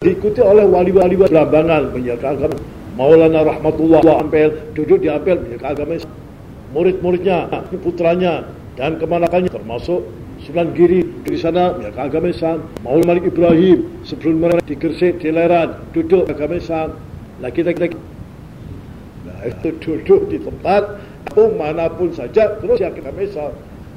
diikuti oleh wali-wali Belambangan menjaga agama. Maulana Rahmatullah Ampel duduk di Ampel menjaga agama murid-muridnya putranya dan kemanakannya termasuk Sunan Giri di sana menjaga agama Islam. Maul Malik Ibrahim sebelum mereka di Gresik di Leran duduk agama Islam. Lagi lagi nah itu duduk di tempat pun mana pun saja terus yang agama Islam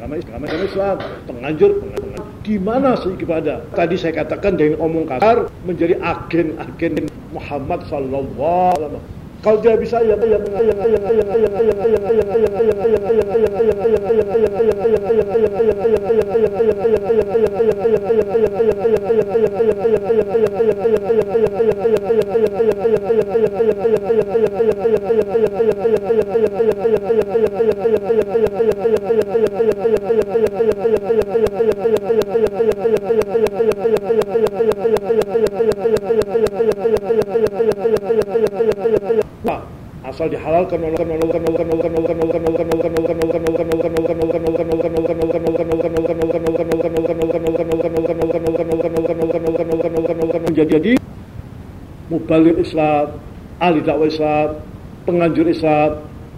pengamis, pengamis, pengamis Islam, penganjur, penganjur. Di mana sih kepada Tadi saya katakan dari omong kasar menjadi agen-agen Muhammad Sallallahu Alaihi Wasallam. Kalau dia bisa ya ya ya ya ya ya ya ya ya ya ya ya ya ya ya menjadi mubalir Islam, ahli dakwah Islam, penganjur Islam,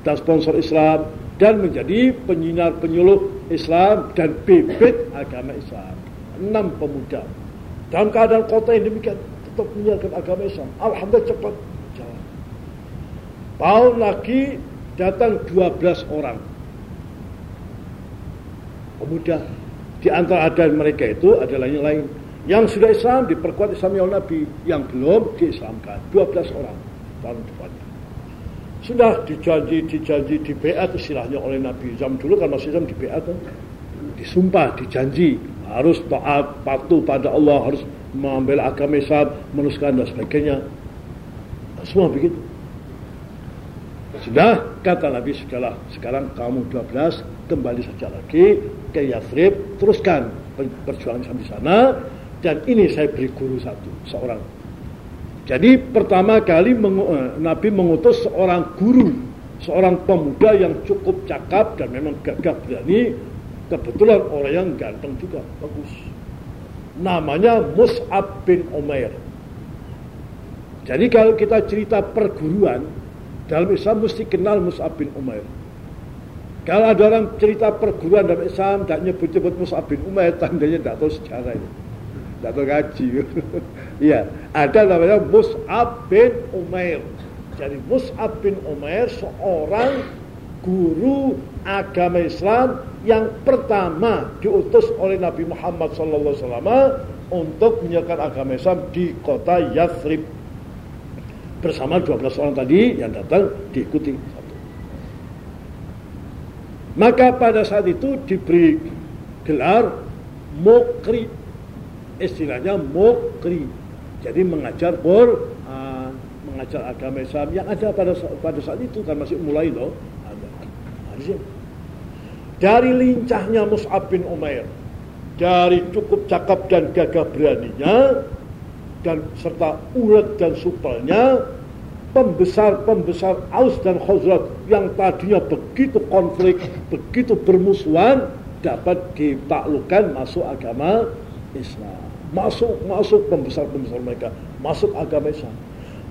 dan sponsor Islam, dan menjadi penyinar penyuluh Islam dan bibit agama Islam. Enam pemuda. Dalam keadaan kota yang demikian tetap menyiarkan agama Islam. Alhamdulillah cepat Tahun lagi datang 12 orang. Pemuda. Di antara ada mereka itu adalah yang lain. Yang sudah Islam diperkuat Islam oleh Nabi. Yang belum diislamkan. 12 orang. Tahun depannya. Sudah dijanji, dijanji, di beat istilahnya oleh Nabi. Zaman dulu kan masih Islam di beat kan. Disumpah, dijanji. Harus taat, patuh pada Allah. Harus mengambil agama Islam, meneruskan dan sebagainya. Semua begitu. Sudah kata Nabi sudahlah sekarang kamu 12 kembali saja lagi ke Yathrib teruskan perjuangan sampai sana dan ini saya beri guru satu seorang. Jadi pertama kali mengu, Nabi mengutus seorang guru, seorang pemuda yang cukup cakap dan memang gagah berani, kebetulan orang yang ganteng juga, bagus. Namanya Mus'ab bin Umair. Jadi kalau kita cerita perguruan, dalam Islam mesti kenal Mus'ab bin Umair. Kalau ada orang cerita perguruan dalam Islam tak nyebut-nyebut Mus'ab bin Umair, tandanya tidak tahu sejarah itu. Tidak tahu ngaji. Iya, ada namanya Mus'ab bin Umair. Jadi Mus'ab bin Umair seorang guru agama Islam yang pertama diutus oleh Nabi Muhammad SAW untuk menyebarkan agama Islam di kota Yathrib bersama 12 orang tadi yang datang diikuti satu. Maka pada saat itu diberi gelar mokri, istilahnya mokri. Jadi mengajar por, uh, mengajar agama Islam yang ada pada pada saat itu kan masih mulai loh. Ada. Ada Dari lincahnya Mus'ab bin Umair, dari cukup cakap dan gagah beraninya, dan serta ulet dan supelnya pembesar-pembesar Aus dan Khazraj yang tadinya begitu konflik, begitu bermusuhan dapat ditaklukkan masuk agama Islam. Masuk masuk pembesar-pembesar mereka masuk agama Islam.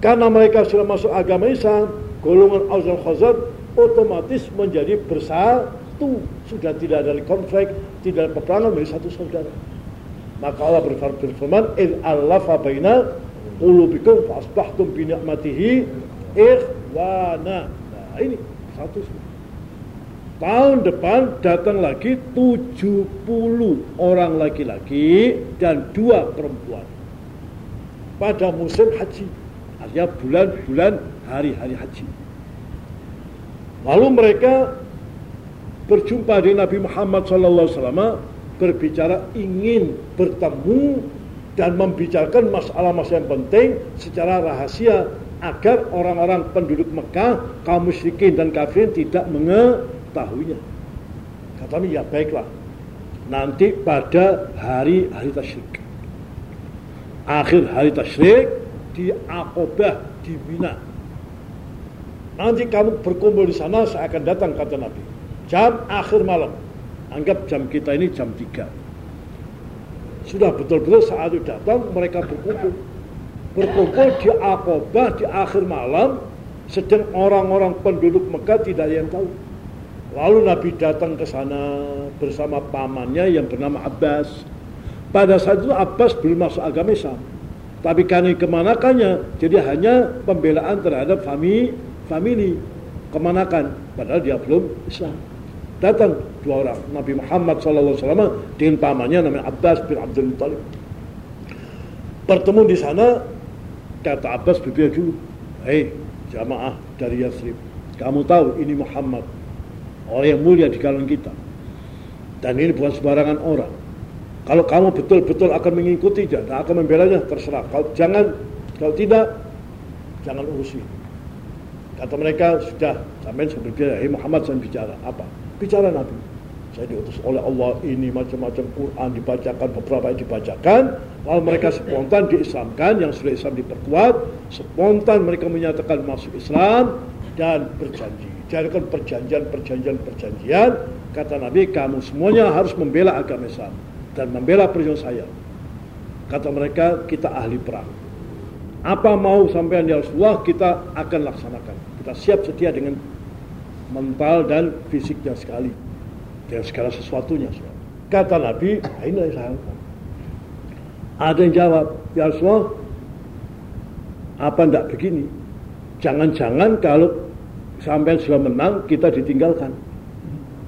Karena mereka sudah masuk agama Islam, golongan Aus dan Khazraj otomatis menjadi bersatu, sudah tidak ada konflik, tidak ada peperangan menjadi satu saudara. Maka Allah berfirman, "Il allafa baina qulubikum fa asbahtum bi ni'matihi ikhwana." Nah, ini satu Tahun depan datang lagi 70 orang laki-laki dan dua perempuan. Pada musim haji. Artinya bulan-bulan hari-hari haji. Lalu mereka berjumpa dengan Nabi Muhammad SAW berbicara ingin bertemu dan membicarakan masalah-masalah yang penting secara rahasia agar orang-orang penduduk Mekah, kaum musyrikin dan kafirin tidak mengetahuinya. Kata ya baiklah. Nanti pada hari hari tasyrik. Akhir hari tasyrik di Aqobah di Mina. Nanti kamu berkumpul di sana, saya akan datang kata Nabi. Jam akhir malam. Anggap jam kita ini jam 3 sudah betul-betul saat itu datang mereka berkumpul. Berkumpul di Aqobah di akhir malam sedang orang-orang penduduk Mekah tidak ada yang tahu. Lalu Nabi datang ke sana bersama pamannya yang bernama Abbas. Pada saat itu Abbas belum masuk agama Islam. Tapi karena kemanakannya, jadi hanya pembelaan terhadap famili, famili kemanakan. Padahal dia belum Islam datang dua orang. Nabi Muhammad SAW dengan pamannya namanya Abbas bin Abdul Muttalib. Bertemu di sana kata Abbas berbicara dulu hei jamaah dari Yathrib kamu tahu ini Muhammad orang yang mulia di kalangan kita. Dan ini bukan sembarangan orang. Kalau kamu betul-betul akan mengikuti dan akan membelanya terserah. Kalau jangan kalau tidak jangan urusi. Kata mereka sudah sampai berbicara hei Muhammad saya bicara. Apa bicara Nabi. Saya diutus oleh Allah ini macam-macam Quran dibacakan, beberapa yang dibacakan. Lalu mereka spontan diislamkan, yang sudah Islam diperkuat. Spontan mereka menyatakan masuk Islam dan berjanji. Jadikan perjanjian, perjanjian, perjanjian. Kata Nabi, kamu semuanya harus membela agama Islam. Dan membela perjuangan saya. Kata mereka, kita ahli perang. Apa mau sampai ya Rasulullah, kita akan laksanakan. Kita siap setia dengan mental dan fisiknya sekali. Dengan segala sesuatunya kata Nabi nah ini yang ada yang jawab ya Rasulullah apa ndak begini? Jangan-jangan kalau sampai sudah menang kita ditinggalkan.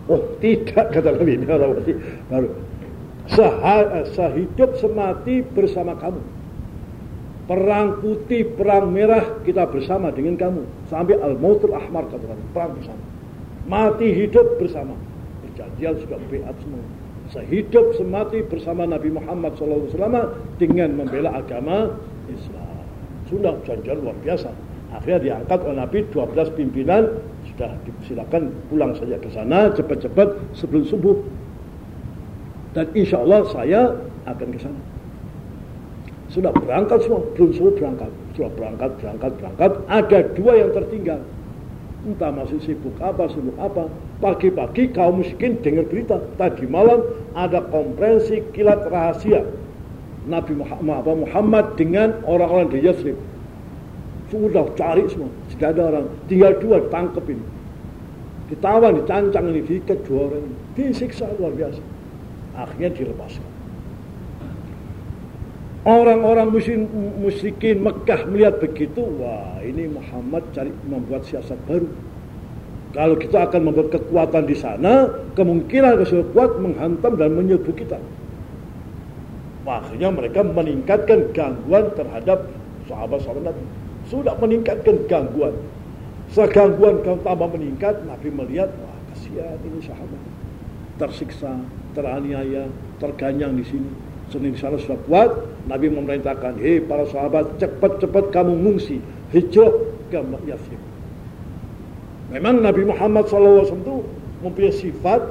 Oh tidak kata Nabi. Ini baru. Sehidup semati bersama kamu perang putih, perang merah kita bersama dengan kamu sampai al-mautul ahmar kata perang bersama mati hidup bersama. Perjanjian sudah beat semua. Sehidup semati bersama Nabi Muhammad SAW dengan membela agama Islam. Sudah perjanjian luar biasa. Akhirnya diangkat oleh Nabi 12 pimpinan sudah disilakan pulang saja ke sana cepat-cepat sebelum subuh. Dan insya Allah saya akan ke sana. Sudah berangkat semua, belum subuh berangkat. Sudah berangkat, berangkat, berangkat. Ada dua yang tertinggal entah masih sibuk apa, sibuk apa. Pagi-pagi kaum miskin dengar berita, tadi malam ada konferensi kilat rahasia Nabi Muhammad, Muhammad dengan orang-orang di Yathrib. Sudah cari semua, tidak ada orang. Tinggal dua tangkap ini. Ditawan, dicancang ini, diikat dua orang ini. Disiksa luar biasa. Akhirnya dilepaskan. Orang-orang musyrikin Mekah melihat begitu, wah ini Muhammad cari membuat siasat baru. Kalau kita akan membuat kekuatan di sana, kemungkinan kesulitan kuat menghantam dan menyerbu kita. Makanya mereka meningkatkan gangguan terhadap sahabat-sahabat Nabi. Sudah meningkatkan gangguan. Segangguan kalau tambah meningkat, Nabi melihat, wah kasihan ini sahabat. Tersiksa, teraniaya, terganyang di sini Senin sana sudah kuat, Nabi memerintahkan, hei para sahabat, cepat-cepat kamu mengungsi, hijrah ke Yathrib. Memang Nabi Muhammad SAW itu mempunyai sifat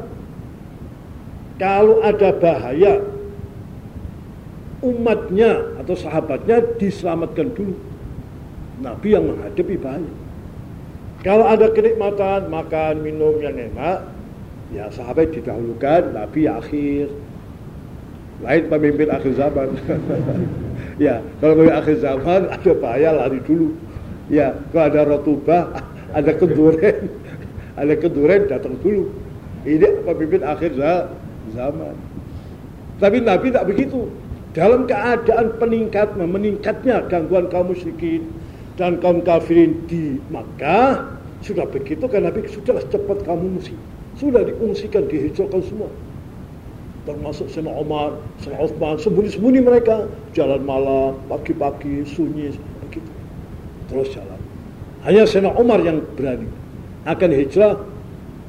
kalau ada bahaya umatnya atau sahabatnya diselamatkan dulu. Nabi yang menghadapi bahaya. Kalau ada kenikmatan, makan, minum yang enak, ya sahabat didahulukan, Nabi akhir, lain pemimpin akhir zaman. ya, kalau pemimpin akhir zaman ada bahaya lari dulu. Ya, kalau ada rotubah, ada kenduren, ada kenduren datang dulu. Ini pemimpin akhir zaman. Tapi Nabi tak begitu. Dalam keadaan peningkat, meningkatnya gangguan kaum musyrikin dan kaum kafirin di Makkah, sudah begitu kan Nabi sudah cepat kamu mesti sudah diungsikan, dihijaukan semua termasuk Sayyidina Umar, Sayyidina Uthman, sembunyi-sembunyi mereka, jalan malam, pagi-pagi, sunyi, begitu. Terus jalan. Hanya Sayyidina Umar yang berani. Akan hijrah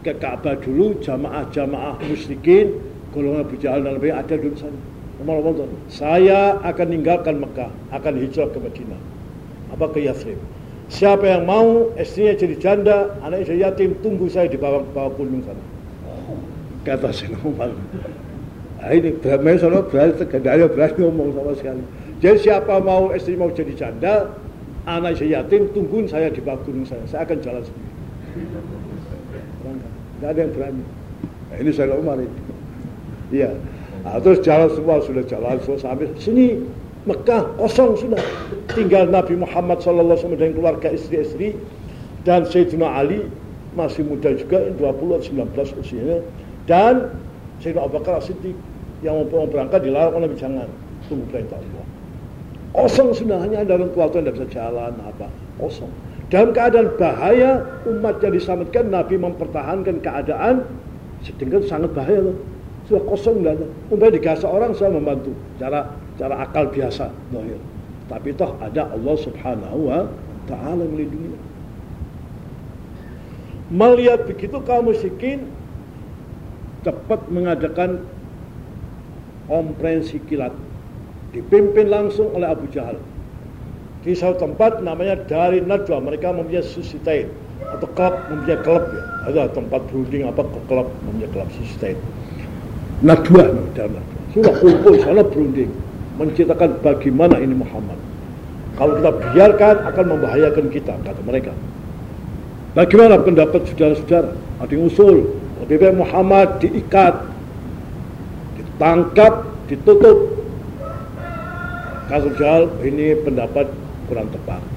ke Ka'bah dulu, jamaah-jamaah musyrikin golongan Jahal dan lain ada dulu sana. Umar ngomong, saya akan meninggalkan Mekah, akan hijrah ke Madinah. Apa ke Yathrib. Siapa yang mau istrinya jadi janda, anaknya jadi yatim, tunggu saya di bawah bawah gunung sana. Kata Sayyidina Umar. Nah, ini berani sana berani ada berani ngomong sama sekali. Jadi siapa mau istri mau jadi janda, anak saya yatim, tungguin saya di bawah gunung saya. Saya akan jalan sendiri. Tidak ada yang berani. Nah, ini saya Umar ini. Iya. Nah, terus jalan semua sudah jalan semua sampai sini Mekah kosong sudah. Tinggal Nabi Muhammad SAW dan keluarga istri-istri dan Sayyidina Ali masih muda juga 20 19 usianya dan Sayyidina Abu Bakar Siddiq yang mau berangkat dilarang oleh jangan tunggu perintah Allah. Kosong sudah hanya tua yang tidak bisa jalan apa kosong. Dalam keadaan bahaya umat yang diselamatkan Nabi mempertahankan keadaan sedangkan sangat bahaya loh. Sudah kosong dan umpamanya digasak orang saya membantu cara cara akal biasa zahir. Tapi toh ada Allah Subhanahu wa taala melindungi. Melihat begitu kaum musyrikin cepat mengadakan konferensi kilat dipimpin langsung oleh Abu Jahal di satu tempat namanya dari Najwa mereka mempunyai society atau klub mempunyai klub ya ada tempat berunding apa ke klub mempunyai klub society Najwa dan Najwa sudah kumpul sana berunding menceritakan bagaimana ini Muhammad. Kalau kita biarkan akan membahayakan kita, kata mereka. Bagaimana pendapat saudara-saudara? Ada yang usul, lebih baik Muhammad diikat, ditangkap, ditutup. Kasus ini pendapat kurang tepat.